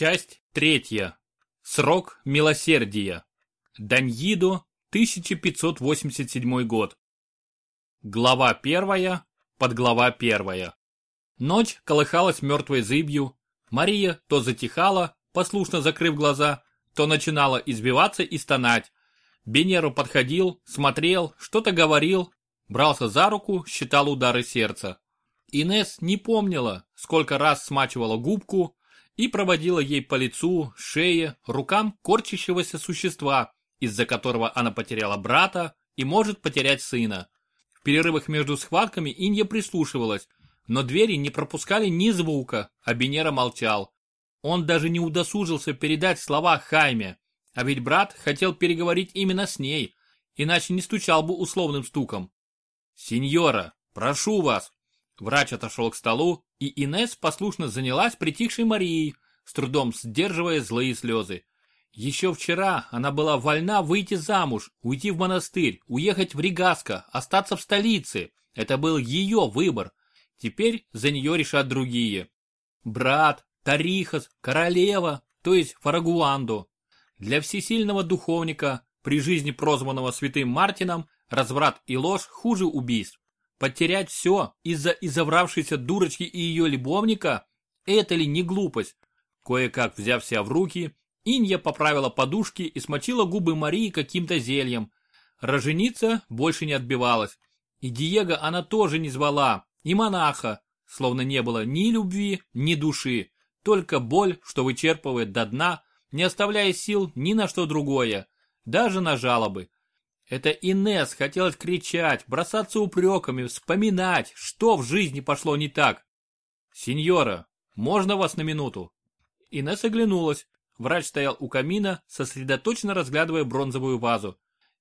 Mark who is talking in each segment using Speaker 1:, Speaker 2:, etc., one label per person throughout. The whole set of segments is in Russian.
Speaker 1: Часть третья. Срок милосердия. Даньидо, 1587 год. Глава первая, подглава первая. Ночь колыхалась мертвой зыбью. Мария то затихала, послушно закрыв глаза, то начинала избиваться и стонать. Бенеру подходил, смотрел, что-то говорил, брался за руку, считал удары сердца. Инес не помнила, сколько раз смачивала губку и проводила ей по лицу, шее, рукам корчащегося существа, из-за которого она потеряла брата и может потерять сына. В перерывах между схватками Инья прислушивалась, но двери не пропускали ни звука, а Бенера молчал. Он даже не удосужился передать слова Хайме, а ведь брат хотел переговорить именно с ней, иначе не стучал бы условным стуком. «Сеньора, прошу вас!» Врач отошел к столу, и Инес послушно занялась притихшей Марией, с трудом сдерживая злые слезы. Еще вчера она была вольна выйти замуж, уйти в монастырь, уехать в Ригаско, остаться в столице. Это был ее выбор. Теперь за нее решат другие. Брат, Тарихас, королева, то есть Фарагуанду. Для всесильного духовника, при жизни прозванного святым Мартином, разврат и ложь хуже убийств. Потерять все из-за изовравшейся дурочки и ее любовника – это ли не глупость? Кое-как взяв себя в руки, Инья поправила подушки и смочила губы Марии каким-то зельем. Роженица больше не отбивалась. И Диего она тоже не звала, и монаха, словно не было ни любви, ни души только боль, что вычерпывает до дна, не оставляя сил ни на что другое, даже на жалобы. Это Инес хотелось кричать, бросаться упреками, вспоминать, что в жизни пошло не так. «Сеньора, можно вас на минуту?» Инес оглянулась. Врач стоял у камина, сосредоточенно разглядывая бронзовую вазу.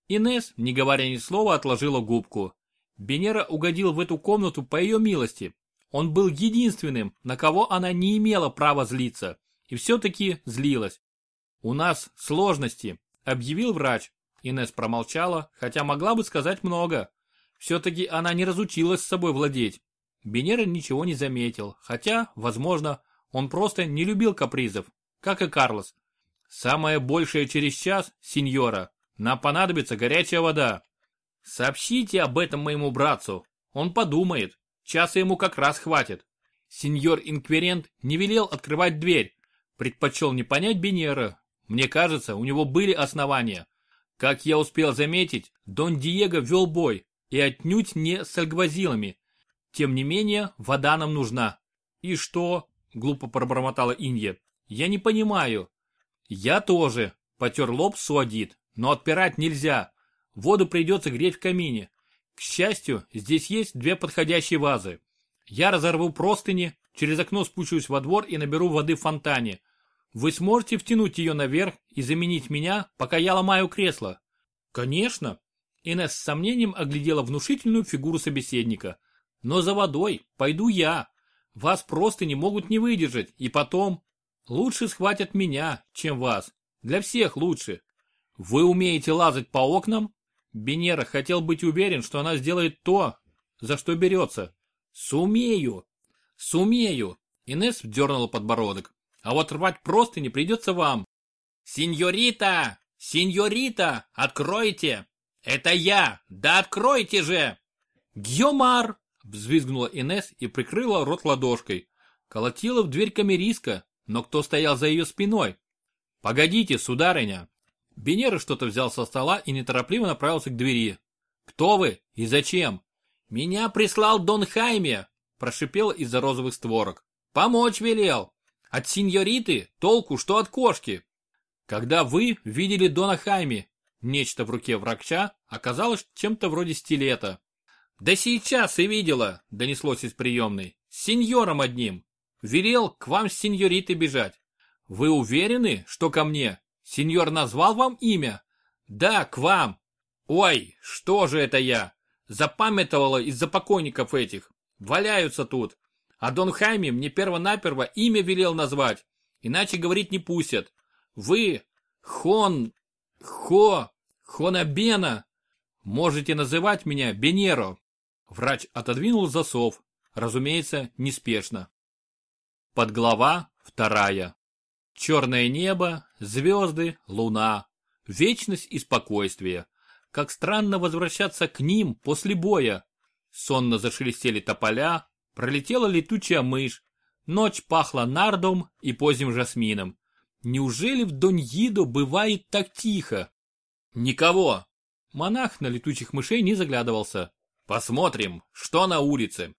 Speaker 1: Инес, не говоря ни слова, отложила губку. Бенера угодил в эту комнату по ее милости, он был единственным, на кого она не имела права злиться, и все-таки злилась. «У нас сложности», — объявил врач. Инес промолчала, хотя могла бы сказать много. Все-таки она не разучилась с собой владеть. Бенера ничего не заметил, хотя, возможно, он просто не любил капризов, как и Карлос. Самое большее через час, сеньора, нам понадобится горячая вода. Сообщите об этом моему братцу, он подумает. Часа ему как раз хватит. Сеньор Инкверент не велел открывать дверь. Предпочел не понять Бенера. Мне кажется, у него были основания. Как я успел заметить, Дон Диего вел бой, и отнюдь не с альгвазилами. Тем не менее, вода нам нужна. И что? Глупо пробормотала Инья. Я не понимаю. Я тоже. Потер лоб Суадит. Но отпирать нельзя. Воду придется греть в камине. К счастью, здесь есть две подходящие вазы. Я разорву простыни, через окно спущусь во двор и наберу воды в фонтане. Вы сможете втянуть ее наверх и заменить меня, пока я ломаю кресло? Конечно. Инесс с сомнением оглядела внушительную фигуру собеседника. Но за водой пойду я. Вас просто не могут не выдержать, и потом... Лучше схватят меня, чем вас. Для всех лучше. Вы умеете лазать по окнам? Бенера хотел быть уверен, что она сделает то, за что берется. Сумею. Сумею. Инесс вдернула подбородок. А вот рвать просто не придется вам. Сеньорита! Сеньорита! Откройте! Это я! Да откройте же! Гьомар! Взвизгнула Инесс и прикрыла рот ладошкой. Колотила в дверь камериска, но кто стоял за ее спиной? Погодите, сударыня, Бенера что-то взял со стола и неторопливо направился к двери. «Кто вы и зачем?» «Меня прислал Дон Хайме», – прошипел из-за розовых створок. «Помочь велел. От сеньориты толку, что от кошки». Когда вы видели Дона Хайме, нечто в руке врача оказалось чем-то вроде стилета. «Да сейчас и видела», – донеслось из приемной. «С сеньором одним. Велел к вам с сеньоритой бежать. Вы уверены, что ко мне? Сеньор назвал вам имя? Да, к вам. Ой, что же это я? Запамятовала из-за покойников этих. Валяются тут. А Дон Хайме мне перво-наперво имя велел назвать. Иначе говорить не пустят. Вы, Хон, Хо, Хонабена, можете называть меня Бенеро. Врач отодвинул засов, разумеется, неспешно. Подглава вторая. Черное небо, звезды, луна, вечность и спокойствие. Как странно возвращаться к ним после боя. Сонно зашелестели тополя, пролетела летучая мышь. Ночь пахла нардом и поздним жасмином. Неужели в Доньидо бывает так тихо? Никого. Монах на летучих мышей не заглядывался. Посмотрим, что на улице.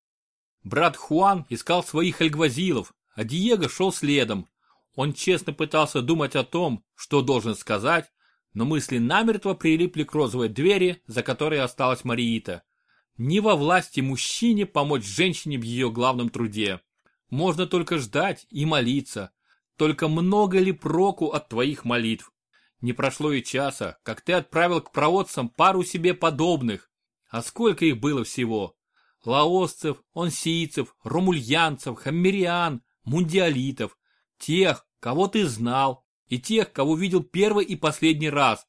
Speaker 1: Брат Хуан искал своих альгвазилов, а Диего шел следом. Он честно пытался думать о том, что должен сказать, но мысли намертво прилипли к розовой двери, за которой осталась Мариита. Не во власти мужчине помочь женщине в ее главном труде. Можно только ждать и молиться. Только много ли проку от твоих молитв? Не прошло и часа, как ты отправил к проводцам пару себе подобных. А сколько их было всего? Лаосцев, онсийцев, ромульянцев, хаммериан, мундиалитов. Тех, кого ты знал, и тех, кого видел первый и последний раз.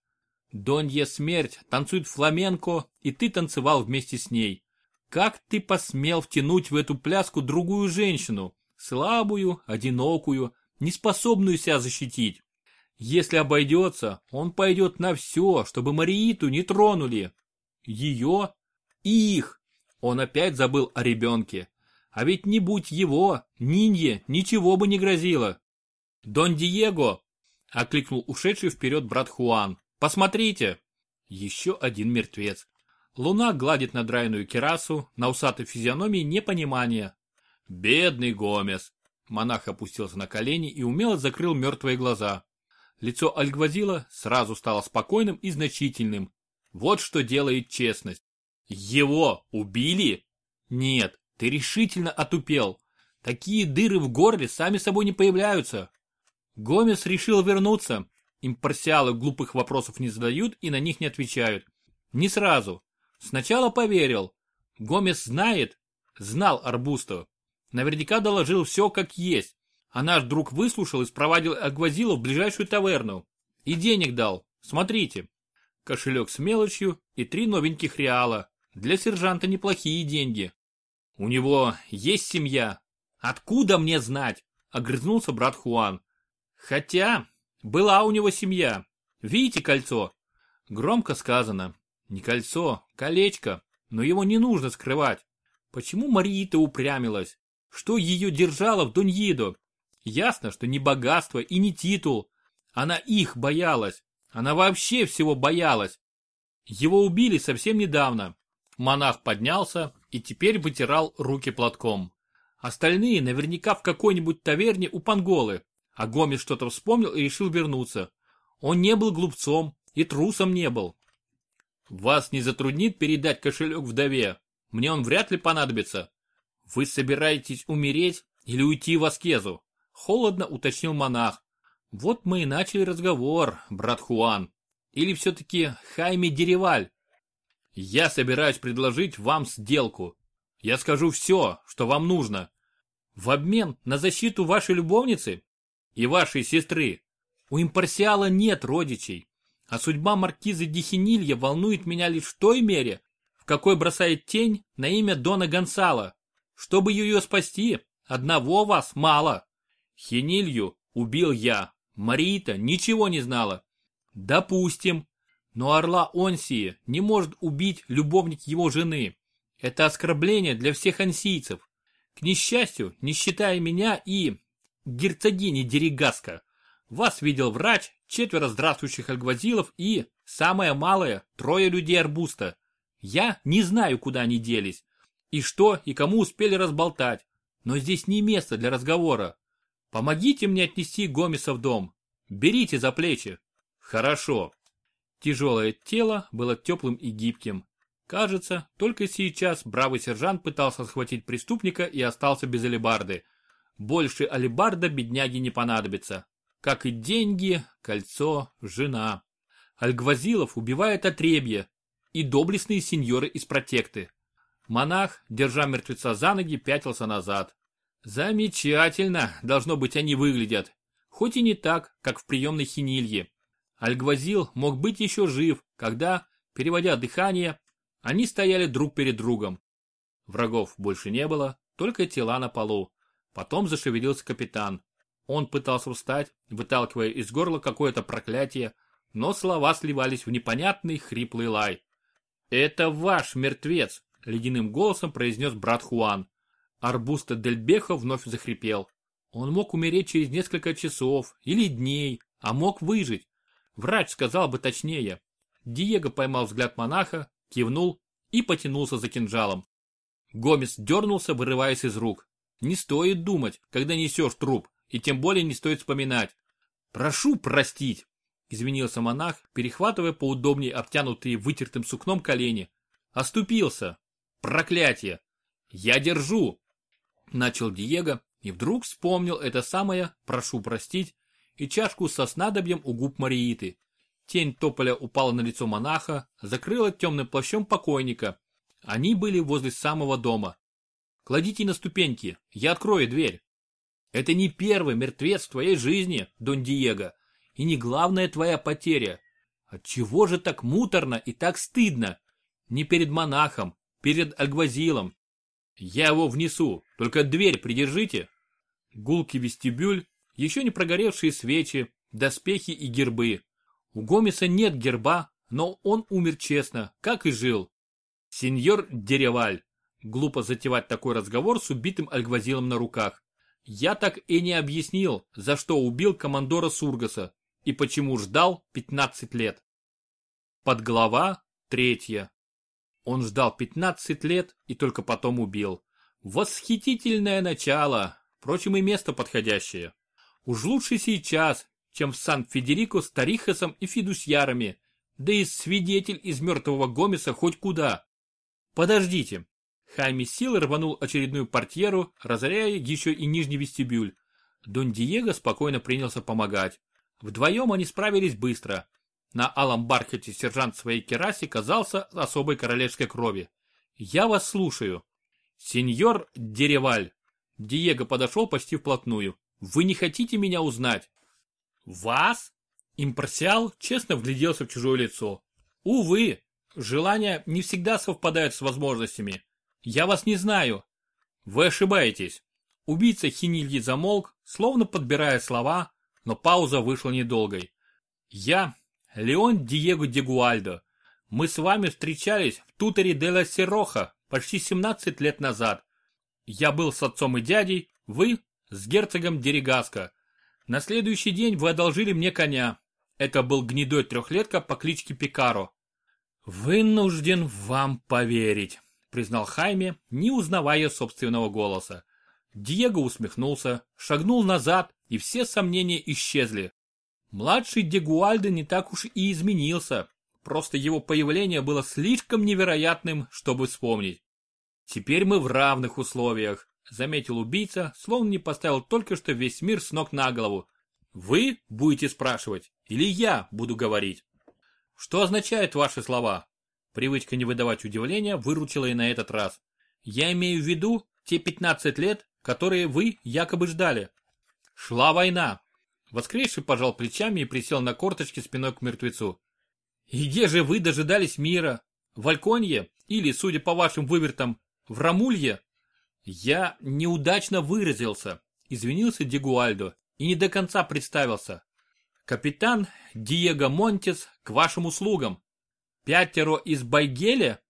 Speaker 1: Донья смерть танцует фламенко, и ты танцевал вместе с ней. Как ты посмел втянуть в эту пляску другую женщину, слабую, одинокую, неспособную себя защитить? Если обойдется, он пойдет на все, чтобы Марииту не тронули. Ее и их. Он опять забыл о ребенке. А ведь не будь его, Нинье ничего бы не грозило. Дон Диего, — окликнул ушедший вперед брат Хуан. «Посмотрите!» Еще один мертвец. Луна гладит надраенную керасу, на усатой физиономии непонимание. «Бедный Гомес!» Монах опустился на колени и умело закрыл мертвые глаза. Лицо Альгвазила сразу стало спокойным и значительным. Вот что делает честность. Его убили? Нет, ты решительно отупел. Такие дыры в горле сами собой не появляются. Гомес решил вернуться. Импарсиалы глупых вопросов не задают и на них не отвечают. Не сразу. Сначала поверил. Гомес знает, знал Арбусту. Наверняка доложил все как есть. А наш друг выслушал и спровадил Агвазила в ближайшую таверну. И денег дал. Смотрите. Кошелек с мелочью и три новеньких реала. Для сержанта неплохие деньги. У него есть семья. Откуда мне знать? Огрызнулся брат Хуан. Хотя, была у него семья. Видите кольцо? Громко сказано. Не кольцо, колечко, но его не нужно скрывать. Почему Мариита упрямилась? Что ее держало в Дуньидо? Ясно, что не богатство и не титул. Она их боялась. Она вообще всего боялась. Его убили совсем недавно. Монах поднялся и теперь вытирал руки платком. Остальные наверняка в какой-нибудь таверне у Панголы. А Гомес что-то вспомнил и решил вернуться. Он не был глупцом и трусом не был. Вас не затруднит передать кошелек вдове? Мне он вряд ли понадобится. Вы собираетесь умереть или уйти в аскезу? Холодно уточнил монах. Вот мы и начали разговор, брат Хуан. Или все-таки Хайме Дереваль? Я собираюсь предложить вам сделку. Я скажу все, что вам нужно. В обмен на защиту вашей любовницы и вашей сестры. У импарсиала нет родичей, а судьба маркизы Дихинилья волнует меня лишь в той мере, в какой бросает тень на имя Дона Гонсала. Чтобы ее спасти, одного вас мало. Хинилью убил я, Марита ничего не знала. Допустим, но орла Онсии не может убить любовник его жены. Это оскорбление для всех ансийцев. К несчастью, не считая меня и, герцогини Деригаска. Вас видел врач, четверо здравствующих альгвазилов и, самое малое, трое людей арбуста. Я не знаю, куда они делись. И что и кому успели разболтать. Но здесь не место для разговора. Помогите мне отнести Гомеса в дом. Берите за плечи. Хорошо. Тяжелое тело было теплым и гибким. Кажется, только сейчас бравый сержант пытался схватить преступника и остался без алебарды. Больше алибарда бедняге не понадобится. Как и деньги, кольцо, жена. Альгвазилов убивает отребье и доблестные сеньоры из протекты. Монах, держа мертвеца за ноги, пятился назад. Замечательно, должно быть, они выглядят. Хоть и не так, как в приемной хинилье. Альгвазил мог быть еще жив, когда, переводя дыхание, они стояли друг перед другом. Врагов больше не было, только тела на полу. Потом зашевелился капитан. Он пытался встать, выталкивая из горла какое-то проклятие, но слова сливались в непонятный хриплый лай. «Это ваш мертвец!» — ледяным голосом произнес брат Хуан. Арбуста Дельбеха вновь захрипел. Он мог умереть через несколько часов или дней, а мог выжить. Врач сказал бы точнее. Диего поймал взгляд монаха, кивнул и потянулся за кинжалом. Гомес дернулся, вырываясь из рук. Не стоит думать, когда несешь труп, и тем более не стоит вспоминать. «Прошу простить», — извинился монах, перехватывая поудобнее обтянутые вытертым сукном колени. «Оступился! Проклятие! Я держу!» Начал Диего и вдруг вспомнил это самое «прошу простить» и чашку со снадобьем у губ Марииты. Тень тополя упала на лицо монаха, закрыла темным плащом покойника. Они были возле самого дома. «Кладите на ступеньки, я открою дверь». «Это не первый мертвец в твоей жизни, Дон Диего, и не главная твоя потеря. Отчего же так муторно и так стыдно? Не перед монахом, перед Альгвазилом. Я его внесу, только дверь придержите». Гулкий вестибюль, еще не прогоревшие свечи, доспехи и гербы. У Гомеса нет герба, но он умер честно, как и жил. Сеньор Дереваль. Глупо затевать такой разговор с убитым Альгвазилом на руках. Я так и не объяснил, за что убил командора Сургаса и почему ждал 15 лет. Подглава третья. Он ждал 15 лет и только потом убил. Восхитительное начало, впрочем и место подходящее. Уж лучше сейчас, чем в Сан-Федерико с Тарихасом и Фидусьярами, да и свидетель из мертвого Гомеса хоть куда. Подождите. Хайми силой рванул очередную портьеру, разоряя еще и нижний вестибюль. Дон Диего спокойно принялся помогать. Вдвоем они справились быстро. На алом бархате сержант своей керасе казался особой королевской крови. «Я вас слушаю». «Сеньор Дереваль». Диего подошел почти вплотную. «Вы не хотите меня узнать?» «Вас?» Импарсиал честно вгляделся в чужое лицо. «Увы, желания не всегда совпадают с возможностями. Я вас не знаю». «Вы ошибаетесь». Убийца Хинильи замолк, словно подбирая слова, но пауза вышла недолгой. «Я Леон Диего Дегуальдо. Мы с вами встречались в тутере де ла Сироха почти 17 лет назад. Я был с отцом и дядей, вы с герцогом Дерегаско. На следующий день вы одолжили мне коня. Это был гнедой трехлетка по кличке Пикаро. «Вынужден вам поверить», — признал Хайме, не узнавая собственного голоса. Диего усмехнулся, шагнул назад, и все сомнения исчезли. Младший Дегуальдо не так уж и изменился, просто его появление было слишком невероятным, чтобы вспомнить. Теперь мы в равных условиях заметил убийца, словно не поставил только что весь мир с ног на голову. Вы будете спрашивать, или я буду говорить? Что означают ваши слова? Привычка не выдавать удивления выручила и на этот раз. Я имею в виду те 15 лет, которые вы якобы ждали. Шла война. Воскресший пожал плечами и присел на корточки спиной к мертвецу. И где же вы дожидались мира? В Альконье? Или, судя по вашим вывертам, в Рамулье? Я неудачно выразился, извинился Дегуальдо и не до конца представился. Капитан Диего Монтес к вашим услугам. Пятеро из Байгеля?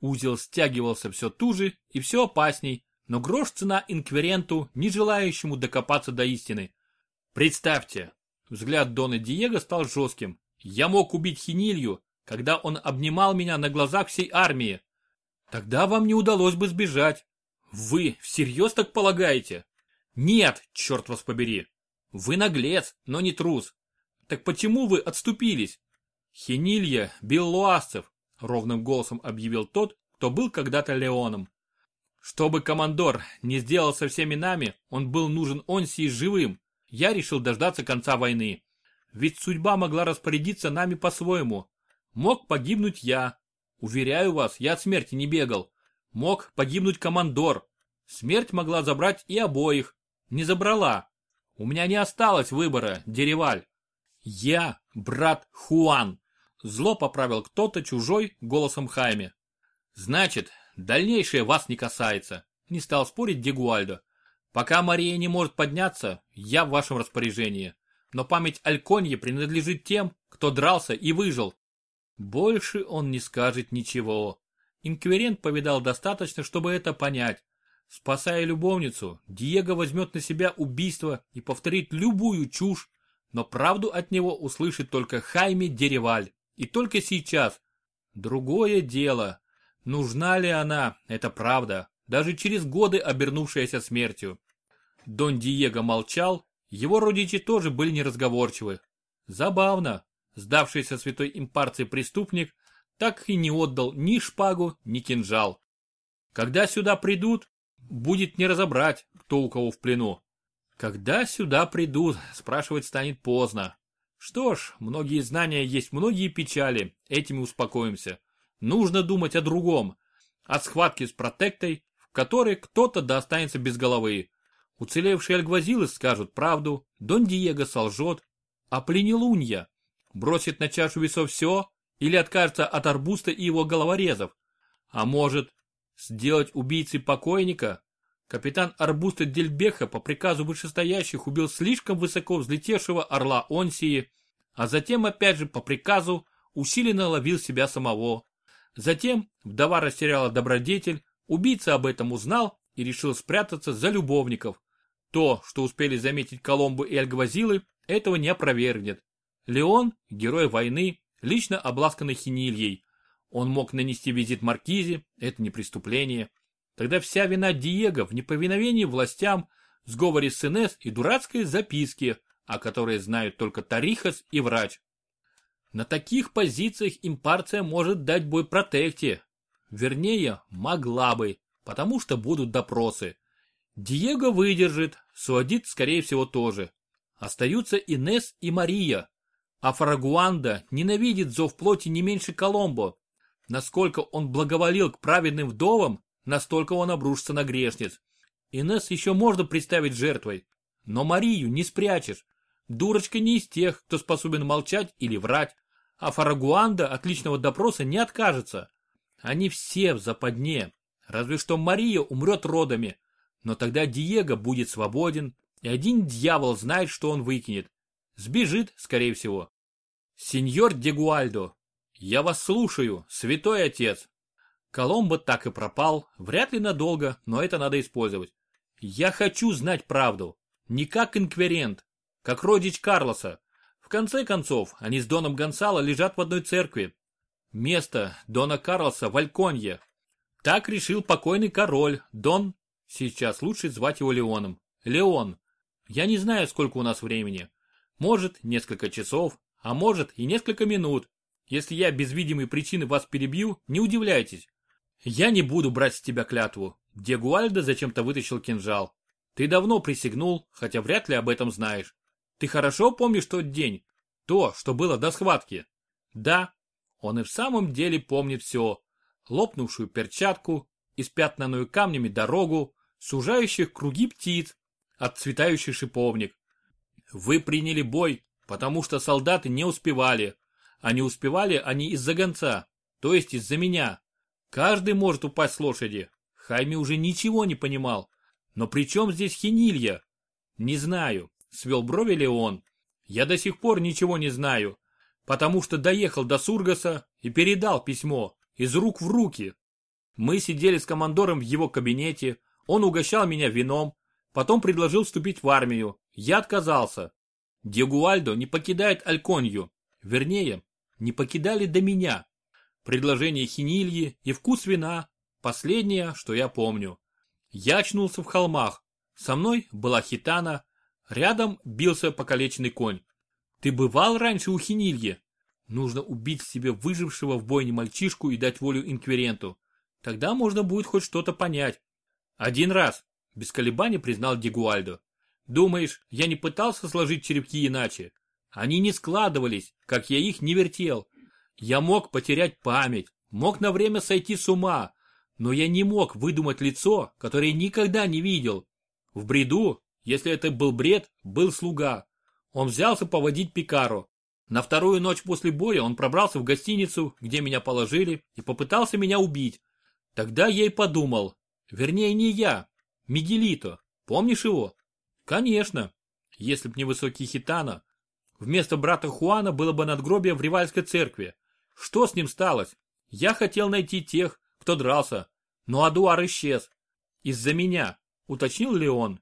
Speaker 1: Узел стягивался все туже и все опасней, но грош цена инквиренту, не желающему докопаться до истины. Представьте, взгляд Дона Диего стал жестким. Я мог убить Хинилью, когда он обнимал меня на глазах всей армии. Тогда вам не удалось бы сбежать. Вы всерьез так полагаете? Нет, черт вас побери. Вы наглец, но не трус. Так почему вы отступились? Хенилья бил луасцев, ровным голосом объявил тот, кто был когда-то Леоном. Чтобы командор не сделал со всеми нами, он был нужен Онсии живым. Я решил дождаться конца войны. Ведь судьба могла распорядиться нами по-своему. Мог погибнуть я. Уверяю вас, я от смерти не бегал. Мог погибнуть командор. Смерть могла забрать и обоих. Не забрала. У меня не осталось выбора, Дереваль. Я брат Хуан. Зло поправил кто-то чужой голосом Хайме. Значит, дальнейшее вас не касается. Не стал спорить Дегуальдо. Пока Мария не может подняться, я в вашем распоряжении. Но память Альконье принадлежит тем, кто дрался и выжил. Больше он не скажет ничего. Инквирент повидал достаточно, чтобы это понять. Спасая любовницу, Диего возьмет на себя убийство и повторит любую чушь, но правду от него услышит только Хайме Дереваль. И только сейчас. Другое дело. Нужна ли она, это правда, даже через годы обернувшаяся смертью. Дон Диего молчал, его родичи тоже были неразговорчивы. Забавно, сдавшийся святой импарции преступник так и не отдал ни шпагу, ни кинжал. Когда сюда придут, будет не разобрать, кто у кого в плену. Когда сюда придут, спрашивать станет поздно. Что ж, многие знания есть многие печали, этими успокоимся. Нужно думать о другом. О схватке с протектой, в которой кто-то достанется без головы. Уцелевшие альгвазилы скажут правду, Дон Диего солжет, а пленелунья бросит на чашу весов все или откажется от арбуста и его головорезов. А может, сделать убийцей покойника Капитан Арбуста Дельбеха по приказу вышестоящих убил слишком высоко взлетевшего орла Онсии, а затем опять же по приказу усиленно ловил себя самого. Затем вдова растеряла добродетель, убийца об этом узнал и решил спрятаться за любовников. То, что успели заметить Коломбо и Альгвазилы, этого не опровергнет. Леон, герой войны, лично обласканный хинильей. Он мог нанести визит Маркизе, это не преступление. Тогда вся вина Диего в неповиновении властям, сговоре с Инес и дурацкой записке, о которой знают только Тарихас и врач. На таких позициях импарция может дать бой протекте. Вернее, могла бы, потому что будут допросы. Диего выдержит, Суадит, скорее всего, тоже. Остаются Инес и Мария. А Фарагуанда ненавидит зов плоти не меньше Коломбо. Насколько он благоволил к праведным вдовам, настолько он обрушится на грешниц. Инесс еще можно представить жертвой, но Марию не спрячешь. Дурочка не из тех, кто способен молчать или врать, а Фарагуанда от личного допроса не откажется. Они все в западне, разве что Мария умрет родами, но тогда Диего будет свободен, и один дьявол знает, что он выкинет. Сбежит, скорее всего. Сеньор Дегуальдо, я вас слушаю, святой отец. Коломбо так и пропал, вряд ли надолго, но это надо использовать. Я хочу знать правду. Не как инквирент, как родич Карлоса. В конце концов, они с Доном Гонсало лежат в одной церкви. Место Дона Карлоса в Альконье. Так решил покойный король, Дон, сейчас лучше звать его Леоном. Леон. Я не знаю, сколько у нас времени. Может, несколько часов, а может и несколько минут. Если я без видимой причины вас перебью, не удивляйтесь. Я не буду брать с тебя клятву. Дегуальдо зачем-то вытащил кинжал. Ты давно присягнул, хотя вряд ли об этом знаешь. Ты хорошо помнишь тот день? То, что было до схватки? Да, он и в самом деле помнит все. Лопнувшую перчатку, испятнанную камнями дорогу, сужающих круги птиц, отцветающий шиповник. Вы приняли бой, потому что солдаты не успевали. А не успевали они из-за гонца, то есть из-за меня. Каждый может упасть с лошади. Хайми уже ничего не понимал. Но при чем здесь хинилья? Не знаю, свел брови Леон. Я до сих пор ничего не знаю, потому что доехал до Сургаса и передал письмо из рук в руки. Мы сидели с командором в его кабинете, он угощал меня вином, потом предложил вступить в армию. Я отказался. Дегуальдо не покидает Альконью, вернее, не покидали до меня. Предложение хинильи и вкус вина – последнее, что я помню. Я очнулся в холмах. Со мной была хитана, рядом бился покалеченный конь. Ты бывал раньше у хинильи? Нужно убить себе выжившего в бойне мальчишку и дать волю инквиренту. Тогда можно будет хоть что-то понять. Один раз, без колебаний признал Дегуальдо. Думаешь, я не пытался сложить черепки иначе? Они не складывались, как я их не вертел. Я мог потерять память, мог на время сойти с ума, но я не мог выдумать лицо, которое никогда не видел. В бреду, если это был бред, был слуга. Он взялся поводить Пикару. На вторую ночь после боя он пробрался в гостиницу, где меня положили, и попытался меня убить. Тогда я и подумал, вернее не я, Мигелито, Помнишь его? Конечно. Если б не высокий Хитана, вместо брата Хуана было бы надгробие в Ривальской церкви. Что с ним сталось? Я хотел найти тех, кто дрался, но Адуар исчез. Из-за меня, уточнил ли он.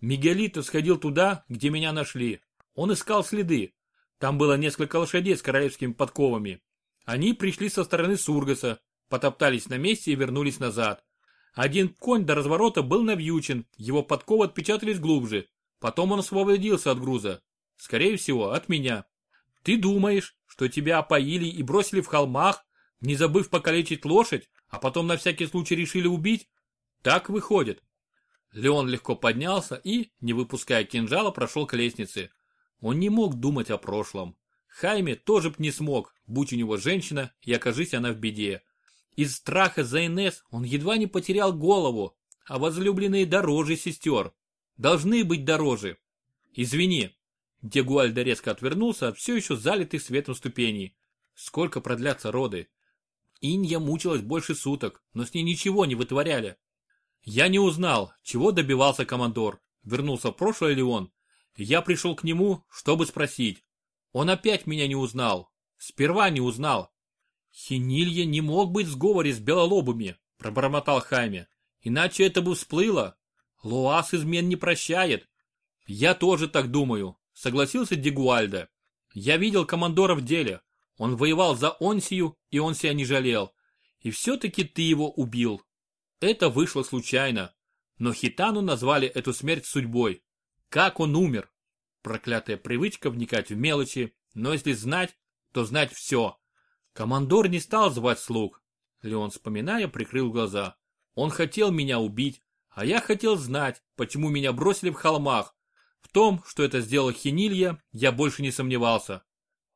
Speaker 1: Мигелито сходил туда, где меня нашли. Он искал следы. Там было несколько лошадей с королевскими подковами. Они пришли со стороны Сургаса, потоптались на месте и вернулись назад. Один конь до разворота был навьючен, его подковы отпечатались глубже. Потом он освободился от груза. Скорее всего, от меня. Ты думаешь, что тебя опоили и бросили в холмах, не забыв покалечить лошадь, а потом на всякий случай решили убить? Так выходит. Леон легко поднялся и, не выпуская кинжала, прошел к лестнице. Он не мог думать о прошлом. Хайме тоже б не смог, будь у него женщина и окажись она в беде. Из страха за Инес он едва не потерял голову, а возлюбленные дороже сестер. Должны быть дороже. Извини. Дегуальда резко отвернулся от все еще залитых светом ступеней. Сколько продлятся роды? Инья мучилась больше суток, но с ней ничего не вытворяли. Я не узнал, чего добивался командор. Вернулся в прошлое ли он? Я пришел к нему, чтобы спросить. Он опять меня не узнал. Сперва не узнал. Хинилья не мог быть в сговоре с белолобами, пробормотал Хайме. Иначе это бы всплыло. Луас измен не прощает. Я тоже так думаю, согласился Дегуальда. Я видел командора в деле. Он воевал за Онсию, и он себя не жалел. И все-таки ты его убил. Это вышло случайно. Но Хитану назвали эту смерть судьбой. Как он умер? Проклятая привычка вникать в мелочи, но если знать, то знать все. Командор не стал звать слуг. Леон, вспоминая, прикрыл глаза. Он хотел меня убить, а я хотел знать, почему меня бросили в холмах. В том, что это сделал Хинилья, я больше не сомневался.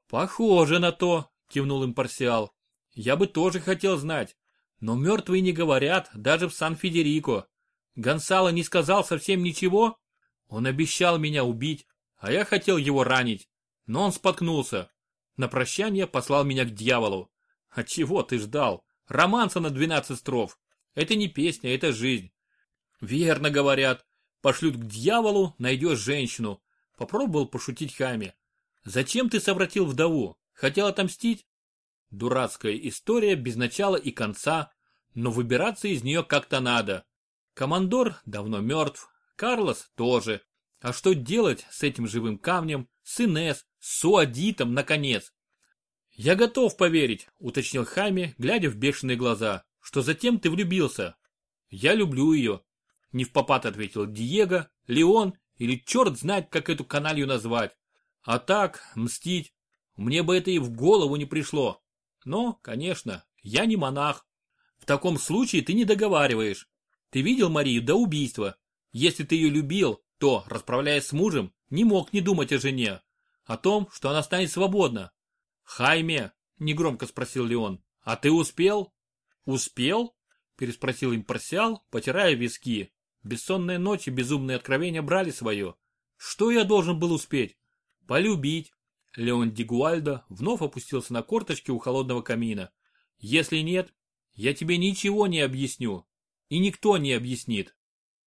Speaker 1: Похоже на то, кивнул импарсиал. Я бы тоже хотел знать. Но мертвые не говорят, даже в Сан-Федерико. Гонсало не сказал совсем ничего? Он обещал меня убить, а я хотел его ранить. Но он споткнулся. На прощание послал меня к дьяволу. А чего ты ждал? Романса на 12 строф. Это не песня, это жизнь. Верно говорят. Пошлют к дьяволу, найдешь женщину. Попробовал пошутить Хами. Зачем ты совратил вдову? Хотел отомстить? Дурацкая история без начала и конца, но выбираться из нее как-то надо. Командор давно мертв, Карлос тоже. А что делать с этим живым камнем, с Инес, с Суадитом, наконец? Я готов поверить, уточнил Хайме, глядя в бешеные глаза, что затем ты влюбился. Я люблю ее. Не в попад ответил Диего, Леон или черт знает, как эту каналью назвать. А так, мстить, мне бы это и в голову не пришло. Но, конечно, я не монах. В таком случае ты не договариваешь. Ты видел Марию до убийства. Если ты ее любил, то, расправляясь с мужем, не мог не думать о жене. О том, что она станет свободна. Хайме, негромко спросил Леон, а ты успел? Успел? Переспросил импарсиал, потирая виски. Бессонные ночи, безумные откровения брали свое. Что я должен был успеть? Полюбить, Леон Дигуальдо вновь опустился на корточки у холодного камина. Если нет, я тебе ничего не объясню. И никто не объяснит.